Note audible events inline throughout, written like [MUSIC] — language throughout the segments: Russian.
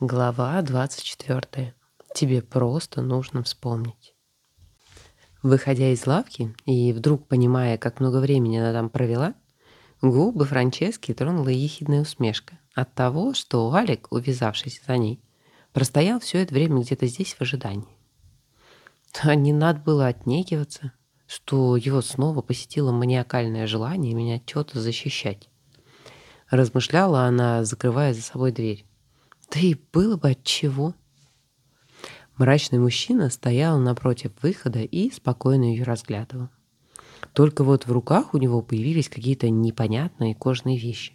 Глава 24. Тебе просто нужно вспомнить. Выходя из лавки и вдруг понимая, как много времени она там провела, губы Франчески тронула ехидная усмешка от того, что Алик, увязавшись за ней, простоял все это время где-то здесь в ожидании. А не надо было отнекиваться, что его снова посетило маниакальное желание меня что-то защищать. Размышляла она, закрывая за собой дверь. Да и было бы от чего. Мрачный мужчина стоял напротив выхода и спокойно ее разглядывал. Только вот в руках у него появились какие-то непонятные кожные вещи.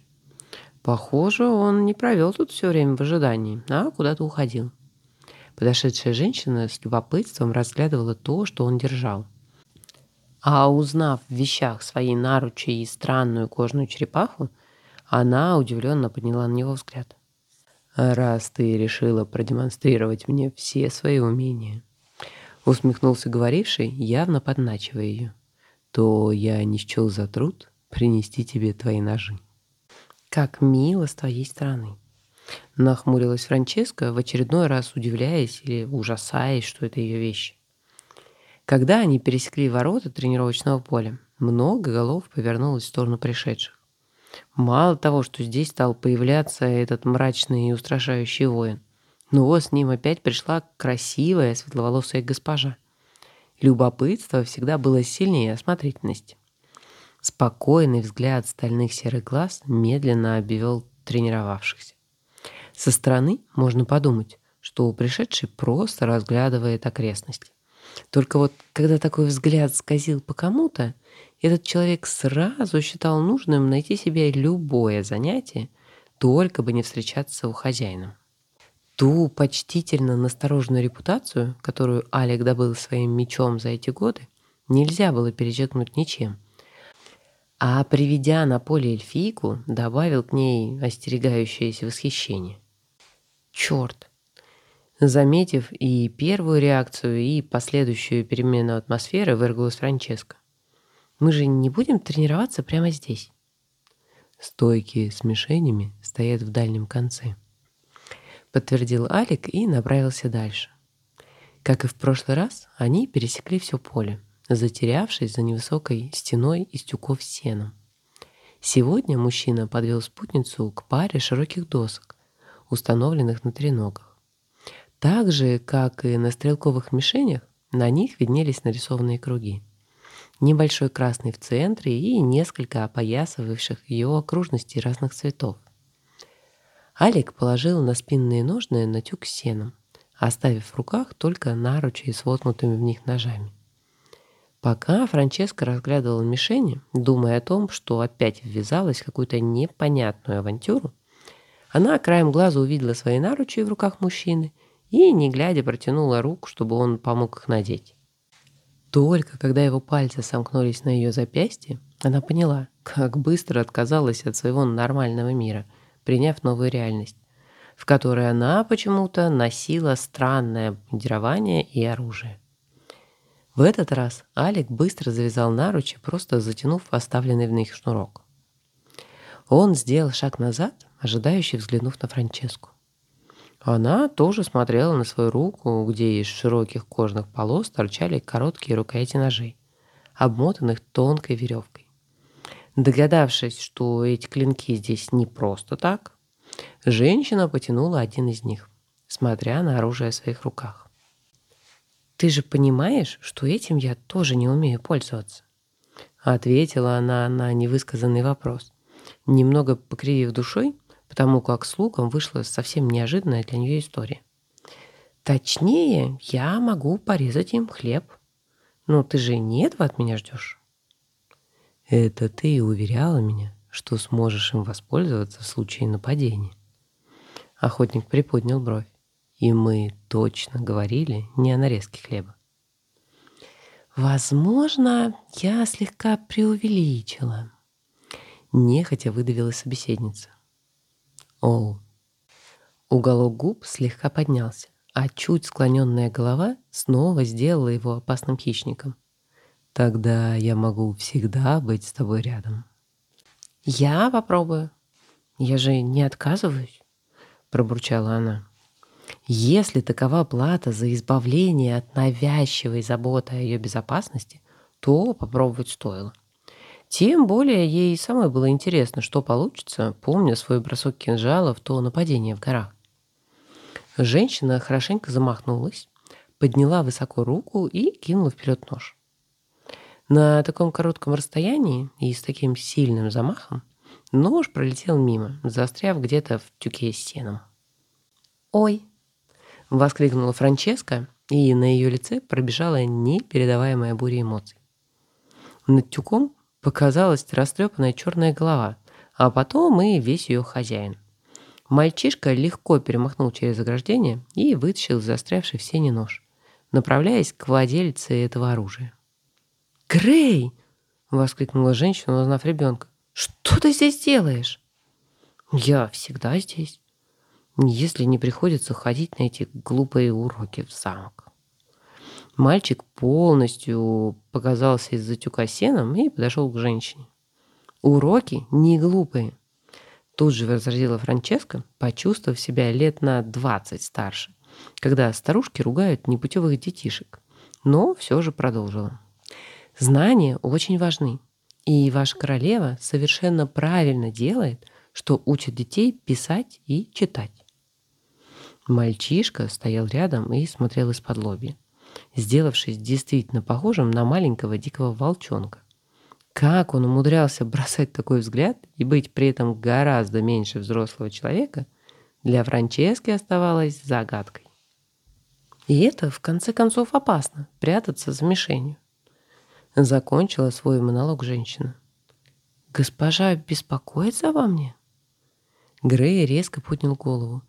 Похоже, он не провел тут все время в ожидании, а куда-то уходил. Подошедшая женщина с любопытством разглядывала то, что он держал. А узнав в вещах своей наручи и странную кожную черепаху, она удивленно подняла на него взгляд. «Раз ты решила продемонстрировать мне все свои умения», усмехнулся говоривший, явно подначивая ее, то я не счел за труд принести тебе твои ножи. «Как мило с твоей стороны!» Нахмурилась Франческа, в очередной раз удивляясь или ужасаясь, что это ее вещи. Когда они пересекли ворота тренировочного поля, много голов повернулось в сторону пришедших. Мало того, что здесь стал появляться этот мрачный и устрашающий воин, но с ним опять пришла красивая светловолосая госпожа. Любопытство всегда было сильнее осмотрительности. Спокойный взгляд стальных серых глаз медленно обвел тренировавшихся. Со стороны можно подумать, что пришедший просто разглядывает окрестности. Только вот когда такой взгляд скользил по кому-то, этот человек сразу считал нужным найти себе любое занятие, только бы не встречаться у хозяина. Ту почтительно настороженную репутацию, которую Алек добыл своим мечом за эти годы, нельзя было перечеркнуть ничем. А приведя на поле эльфийку, добавил к ней остерегающееся восхищение. Черт! Заметив и первую реакцию, и последующую перемену атмосферы, выругалась Франческа. Мы же не будем тренироваться прямо здесь. Стойки с мишенями стоят в дальнем конце. Подтвердил Алик и направился дальше. Как и в прошлый раз, они пересекли все поле, затерявшись за невысокой стеной из тюков с сеном. Сегодня мужчина подвел спутницу к паре широких досок, установленных на треногах. Так же, как и на стрелковых мишенях, на них виднелись нарисованные круги небольшой красный в центре и несколько опоясывавших ее окружностей разных цветов. Алик положил на спинные ножны на тюк с сеном, оставив в руках только наручи с воткнутыми в них ножами. Пока Франческа разглядывала мишени, думая о том, что опять ввязалась в какую-то непонятную авантюру, она краем глаза увидела свои наручи в руках мужчины и, не глядя, протянула руку, чтобы он помог их надеть. Только когда его пальцы сомкнулись на ее запястье, она поняла, как быстро отказалась от своего нормального мира, приняв новую реальность, в которой она почему-то носила странное бандирование и оружие. В этот раз Алик быстро завязал наручи, просто затянув оставленный в них шнурок. Он сделал шаг назад, ожидающий взглянув на Франческу. Она тоже смотрела на свою руку, где из широких кожных полос торчали короткие рукояти ножей, обмотанных тонкой веревкой. Догадавшись, что эти клинки здесь не просто так, женщина потянула один из них, смотря на оружие в своих руках. «Ты же понимаешь, что этим я тоже не умею пользоваться?» Ответила она на невысказанный вопрос, немного покривив душой, потому как с луком вышла совсем неожиданная для нее история. Точнее, я могу порезать им хлеб. Но ты же не этого от меня ждешь. Это ты уверяла меня, что сможешь им воспользоваться в случае нападения. Охотник приподнял бровь. И мы точно говорили не о нарезке хлеба. Возможно, я слегка преувеличила. Нехотя выдавила собеседница. Оу. Уголок губ слегка поднялся, а чуть склоненная голова снова сделала его опасным хищником. Тогда я могу всегда быть с тобой рядом. Я попробую. Я же не отказываюсь, пробурчала она. Если такова плата за избавление от навязчивой заботы о ее безопасности, то попробовать стоило. Тем более ей самой было интересно, что получится, помня свой бросок кинжала в то нападение в горах. Женщина хорошенько замахнулась, подняла высоко руку и кинула вперед нож. На таком коротком расстоянии и с таким сильным замахом нож пролетел мимо, застряв где-то в тюке с сеном. «Ой!» — воскликнула Франческа, и на ее лице пробежала непередаваемая буря эмоций. Над тюком показалась растрепанная черная голова, а потом и весь ее хозяин. Мальчишка легко перемахнул через ограждение и вытащил застрявший в сене нож, направляясь к владельце этого оружия. «Грей!» — воскликнула женщина, узнав ребенка. «Что ты здесь делаешь?» «Я всегда здесь, если не приходится ходить на эти глупые уроки в замок». Мальчик полностью показался из-за тюка сеном и подошел к женщине. «Уроки не глупые», — тут же возразила Франческа, почувствовав себя лет на двадцать старше, когда старушки ругают непутевых детишек, но все же продолжила. Знания очень важны. И ваша королева совершенно правильно делает, что учит детей писать и читать. Мальчишка стоял рядом и смотрел из-под лоби, сделавшись действительно похожим на маленького дикого волчонка. Как он умудрялся бросать такой взгляд и быть при этом гораздо меньше взрослого человека, для Франчески оставалось загадкой. И это, в конце концов, опасно — прятаться за мишенью. Закончила свой монолог женщина. «Госпожа беспокоится обо мне?» Грей резко поднял голову,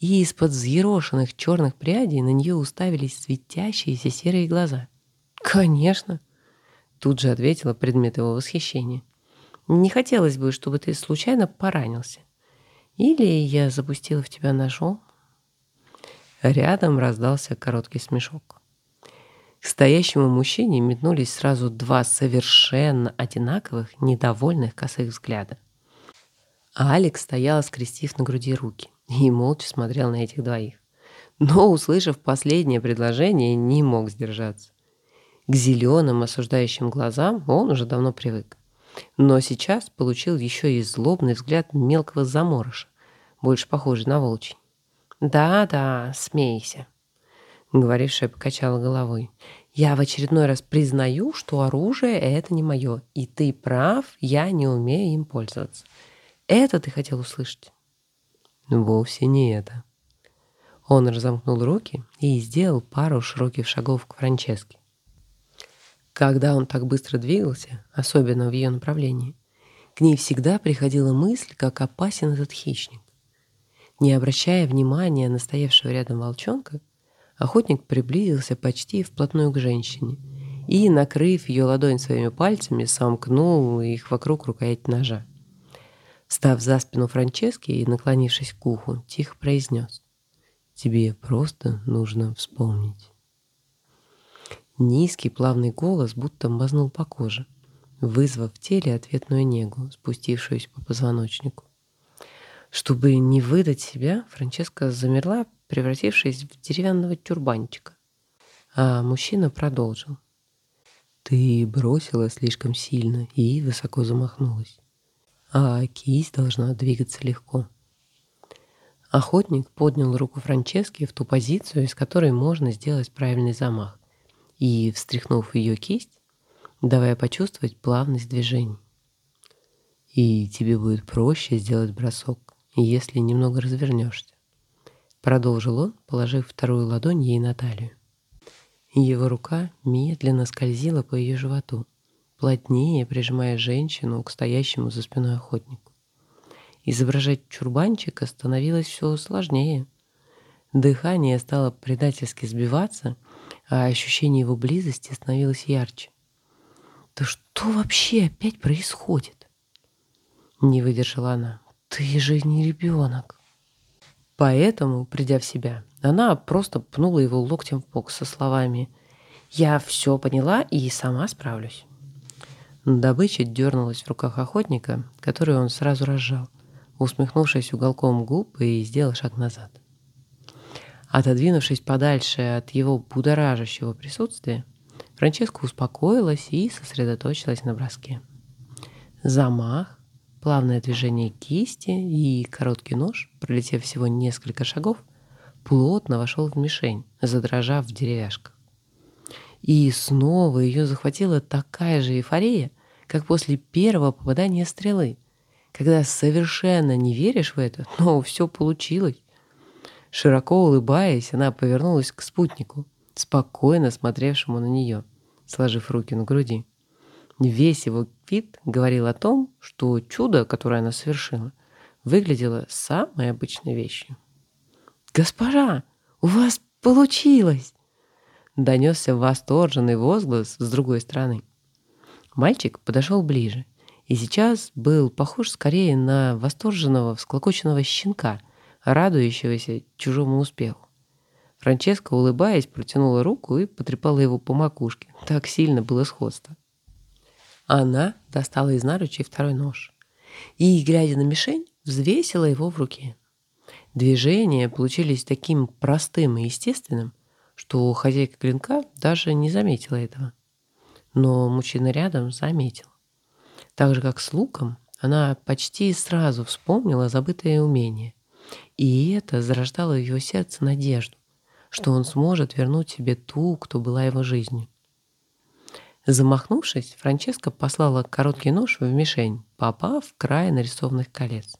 и из-под взъерошенных черных прядей на нее уставились светящиеся серые глаза. «Конечно!» Тут же ответила предмет его восхищения. «Не хотелось бы, чтобы ты случайно поранился. Или я запустила в тебя ножом?» Рядом раздался короткий смешок. К стоящему мужчине метнулись сразу два совершенно одинаковых, недовольных косых взгляда. А Алекс стоял, скрестив на груди руки, и молча смотрел на этих двоих. Но, услышав последнее предложение, не мог сдержаться. К зеленым осуждающим глазам он уже давно привык. Но сейчас получил еще и злобный взгляд мелкого заморыша, больше похожий на волчий. «Да-да, смейся», Говорившая покачала головой. «Я в очередной раз признаю, что оружие — это не мое. И ты прав, я не умею им пользоваться. Это ты хотел услышать?» «Вовсе не это». Он разомкнул руки и сделал пару широких шагов к Франческе. Когда он так быстро двигался, особенно в ее направлении, к ней всегда приходила мысль, как опасен этот хищник. Не обращая внимания на стоявшего рядом волчонка, Охотник приблизился почти вплотную к женщине и, накрыв ее ладонь своими пальцами, сомкнул их вокруг рукояти ножа. Став за спину Франчески и наклонившись к уху, тихо произнес «Тебе просто нужно вспомнить». Низкий плавный голос будто мазнул по коже, вызвав в теле ответную негу, спустившуюся по позвоночнику. Чтобы не выдать себя, Франческа замерла, превратившись в деревянного тюрбанчика. А мужчина продолжил. Ты бросила слишком сильно и высоко замахнулась. А кисть должна двигаться легко. Охотник поднял руку Франчески в ту позицию, из которой можно сделать правильный замах, и, встряхнув ее кисть, давая почувствовать плавность движений. И тебе будет проще сделать бросок, если немного развернешься. Продолжил он, положив вторую ладонь ей на талию. Его рука медленно скользила по ее животу, плотнее прижимая женщину к стоящему за спиной охотнику. Изображать чурбанчика становилось все сложнее. Дыхание стало предательски сбиваться, а ощущение его близости становилось ярче. «Да что вообще опять происходит?» Не выдержала она. «Ты же не ребенок!» Поэтому, придя в себя, она просто пнула его локтем в бок со словами «Я все поняла и сама справлюсь». Добыча дернулась в руках охотника, который он сразу разжал, усмехнувшись уголком губ и сделал шаг назад. Отодвинувшись подальше от его будоражащего присутствия, Франческа успокоилась и сосредоточилась на броске. Замах, плавное движение кисти и короткий нож, пролетев всего несколько шагов, плотно вошел в мишень, задрожав в деревяшках. И снова ее захватила такая же эйфория, как после первого попадания стрелы, когда совершенно не веришь в это, [LAUGHS] но все получилось. Широко улыбаясь, она повернулась к спутнику, спокойно смотревшему на нее, сложив руки на груди. Весь его вид говорил о том, что чудо, которое она совершила, выглядело самой обычной вещью. «Госпожа, у вас получилось!» Донесся восторженный возглас с другой стороны. Мальчик подошел ближе и сейчас был похож скорее на восторженного, всклокоченного щенка, радующегося чужому успеху. Франческа, улыбаясь, протянула руку и потрепала его по макушке. Так сильно было сходство. Она достала из наручей второй нож и, глядя на мишень, взвесила его в руке. Движения получились таким простым и естественным, что хозяйка клинка даже не заметила этого. Но мужчина рядом заметил. Так же, как с луком, она почти сразу вспомнила забытое умение. И это зарождало в его сердце надежду, что он сможет вернуть себе ту, кто была его жизнью. Замахнувшись, Франческа послала короткий нож в мишень, попав в край нарисованных колец.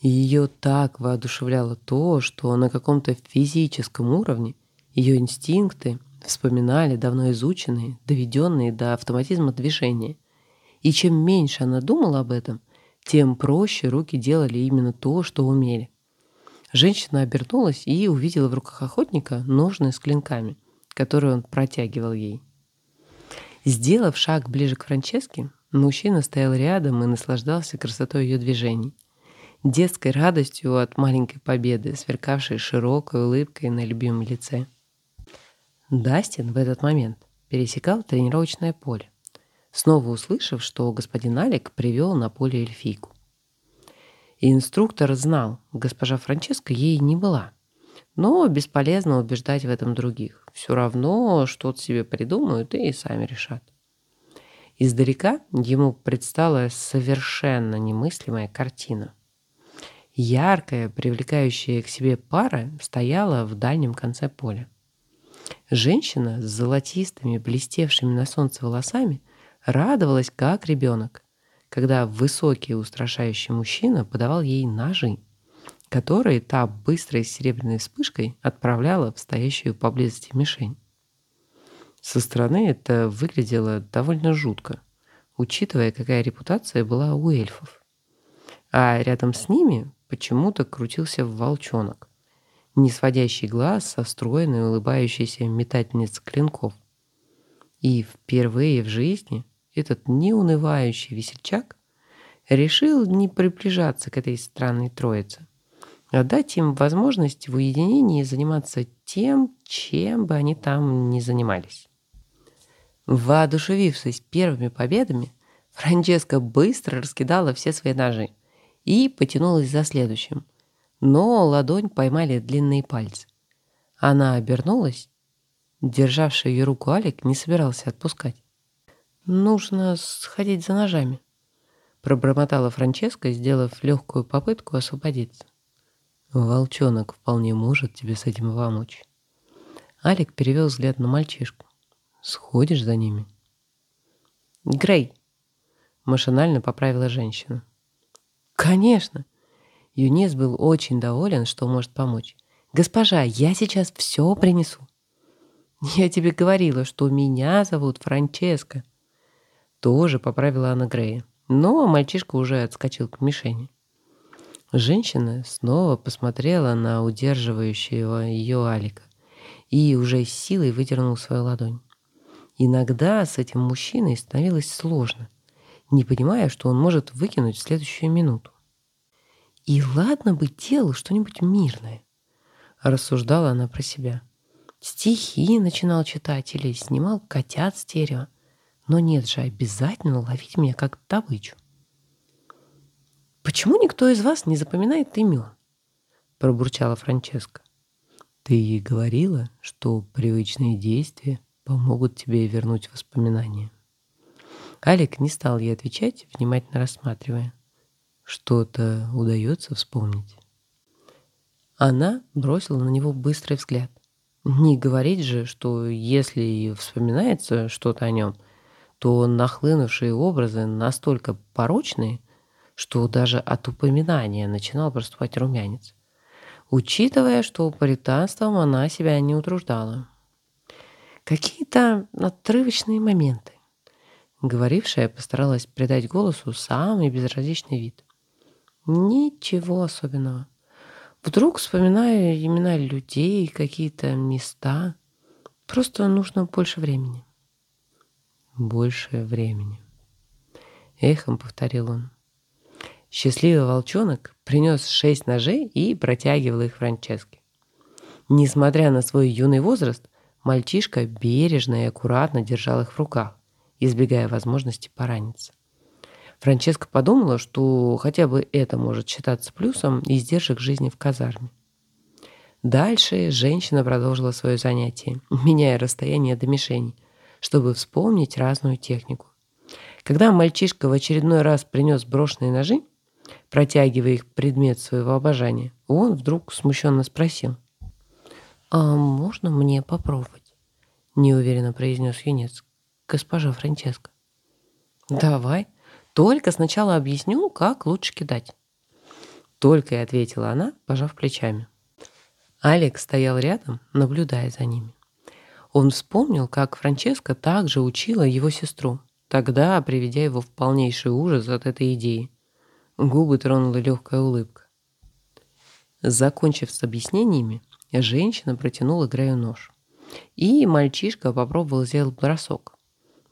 Ее так воодушевляло то, что на каком-то физическом уровне ее инстинкты вспоминали давно изученные, доведенные до автоматизма движения. И чем меньше она думала об этом, тем проще руки делали именно то, что умели. Женщина обернулась и увидела в руках охотника ножны с клинками, которые он протягивал ей. Сделав шаг ближе к Франческе, мужчина стоял рядом и наслаждался красотой ее движений детской радостью от маленькой победы, сверкавшей широкой улыбкой на любимом лице. Дастин в этот момент пересекал тренировочное поле, снова услышав, что господин Алик привел на поле эльфийку. И инструктор знал, госпожа Франческа ей не была, но бесполезно убеждать в этом других. Все равно что-то себе придумают и сами решат. Издалека ему предстала совершенно немыслимая картина – Яркая, привлекающая к себе пара стояла в дальнем конце поля. Женщина с золотистыми, блестевшими на солнце волосами радовалась, как ребенок, когда высокий устрашающий мужчина подавал ей ножи, которые та быстрой серебряной вспышкой отправляла в стоящую поблизости мишень. Со стороны это выглядело довольно жутко, учитывая, какая репутация была у эльфов. А рядом с ними почему-то крутился волчонок, не сводящий глаз со стройной улыбающейся метательницы клинков. И впервые в жизни этот неунывающий весельчак решил не приближаться к этой странной троице, а дать им возможность в уединении заниматься тем, чем бы они там ни занимались. Воодушевившись первыми победами, Франческа быстро раскидала все свои ножи – и потянулась за следующим. Но ладонь поймали длинные пальцы. Она обернулась. Державший ее руку Алик не собирался отпускать. «Нужно сходить за ножами», — пробормотала Франческа, сделав легкую попытку освободиться. «Волчонок вполне может тебе с этим помочь». Алик перевел взгляд на мальчишку. «Сходишь за ними?» «Грей!» — машинально поправила женщина. «Конечно!» Юнис был очень доволен, что может помочь. «Госпожа, я сейчас все принесу». «Я тебе говорила, что меня зовут Франческо». Тоже поправила Анна Грея. Но мальчишка уже отскочил к мишени. Женщина снова посмотрела на удерживающего ее Алика и уже с силой выдернула свою ладонь. Иногда с этим мужчиной становилось сложно не понимая, что он может выкинуть в следующую минуту. «И ладно бы делал что-нибудь мирное», — рассуждала она про себя. Стихи начинал читать или снимал котят с дерева. Но нет же, обязательно ловить меня как добычу. «Почему никто из вас не запоминает имен?» — пробурчала Франческа. Ты говорила, что привычные действия помогут тебе вернуть воспоминания. Алик не стал ей отвечать, внимательно рассматривая. Что-то удается вспомнить. Она бросила на него быстрый взгляд. Не говорить же, что если и вспоминается что-то о нем, то нахлынувшие образы настолько порочные, что даже от упоминания начинал проступать румянец учитывая, что паританством она себя не утруждала. Какие-то отрывочные моменты. Говорившая постаралась придать голосу самый безразличный вид. Ничего особенного. Вдруг вспоминаю имена людей, какие-то места. Просто нужно больше времени. Больше времени. Эхом повторил он. Счастливый волчонок принес шесть ножей и протягивал их Франческе. Несмотря на свой юный возраст, мальчишка бережно и аккуратно держал их в руках, избегая возможности пораниться. Франческа подумала, что хотя бы это может считаться плюсом издержек жизни в казарме. Дальше женщина продолжила свое занятие, меняя расстояние до мишени, чтобы вспомнить разную технику. Когда мальчишка в очередной раз принес брошенные ножи, протягивая их предмет своего обожания, он вдруг смущенно спросил. «А можно мне попробовать?» — неуверенно произнес юнец. «Госпожа Франческа». «Давай. Только сначала объясню, как лучше кидать». Только и ответила она, пожав плечами. Алекс стоял рядом, наблюдая за ними. Он вспомнил, как Франческа также учила его сестру, тогда приведя его в полнейший ужас от этой идеи. Губы тронула легкая улыбка. Закончив с объяснениями, женщина протянула Грею нож. И мальчишка попробовал сделать бросок.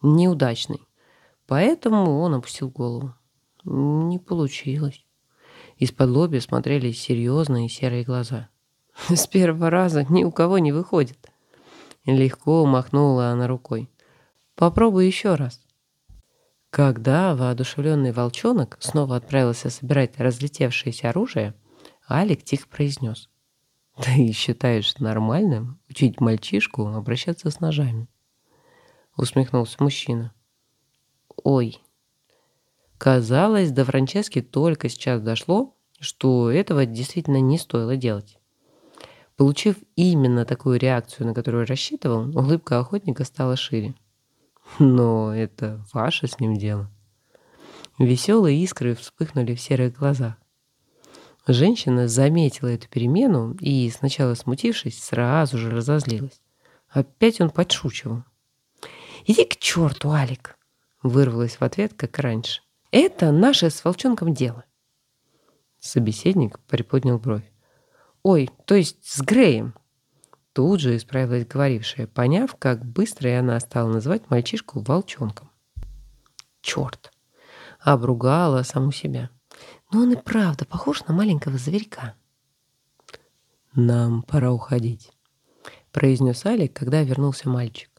Неудачный. Поэтому он опустил голову. Не получилось. Из-под лоби смотрели серьезные серые глаза. [LAUGHS] С первого раза ни у кого не выходит. Легко махнула она рукой. Попробуй еще раз. Когда воодушевленный волчонок снова отправился собирать разлетевшееся оружие, Алик тихо произнес. «Ты считаешь нормальным учить мальчишку обращаться с ножами?» Усмехнулся мужчина. «Ой». Казалось, до Франчески только сейчас дошло, что этого действительно не стоило делать. Получив именно такую реакцию, на которую рассчитывал, улыбка охотника стала шире. Но это ваше с ним дело. Веселые искры вспыхнули в серых глазах. Женщина заметила эту перемену и, сначала смутившись, сразу же разозлилась. Опять он подшучивал. «Иди к черту, Алик!» Вырвалась в ответ, как раньше. «Это наше с волчонком дело!» Собеседник приподнял бровь. «Ой, то есть с Греем!» Тут же исправилась говорившая, поняв, как быстро и она стала называть мальчишку волчонком. Черт! Обругала саму себя. Но он и правда похож на маленького зверька. «Нам пора уходить», — произнес Алик, когда вернулся мальчик.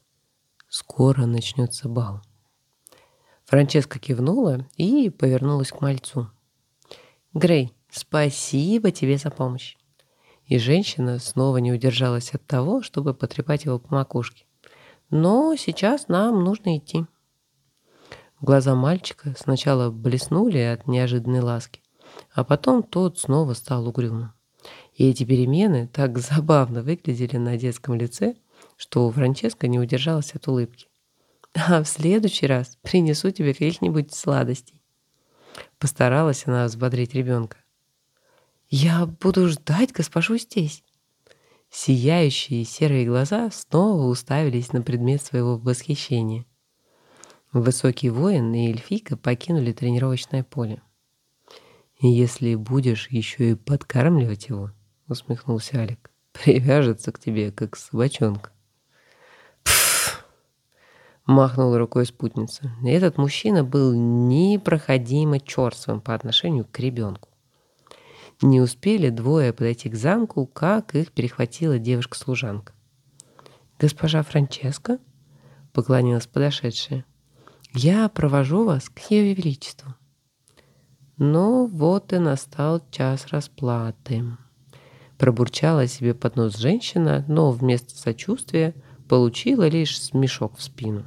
«Скоро начнется бал». Франческа кивнула и повернулась к мальцу. «Грей, спасибо тебе за помощь и женщина снова не удержалась от того, чтобы потрепать его по макушке. «Но сейчас нам нужно идти». Глаза мальчика сначала блеснули от неожиданной ласки, а потом тот снова стал угрюмым. И эти перемены так забавно выглядели на детском лице, что Франческа не удержалась от улыбки. «А в следующий раз принесу тебе каких-нибудь сладостей». Постаралась она взбодрить ребенка. «Я буду ждать госпожу здесь». Сияющие серые глаза снова уставились на предмет своего восхищения. Высокий воин и эльфийка покинули тренировочное поле. «Если будешь еще и подкармливать его», — усмехнулся Алик, — «привяжется к тебе, как собачонка». Махнула рукой спутница. Этот мужчина был непроходимо черствым по отношению к ребенку. Не успели двое подойти к замку, как их перехватила девушка-служанка. «Госпожа Франческа?» — поклонилась подошедшая. «Я провожу вас к Ее Величеству». Ну вот и настал час расплаты. Пробурчала себе под нос женщина, но вместо сочувствия получила лишь смешок в спину.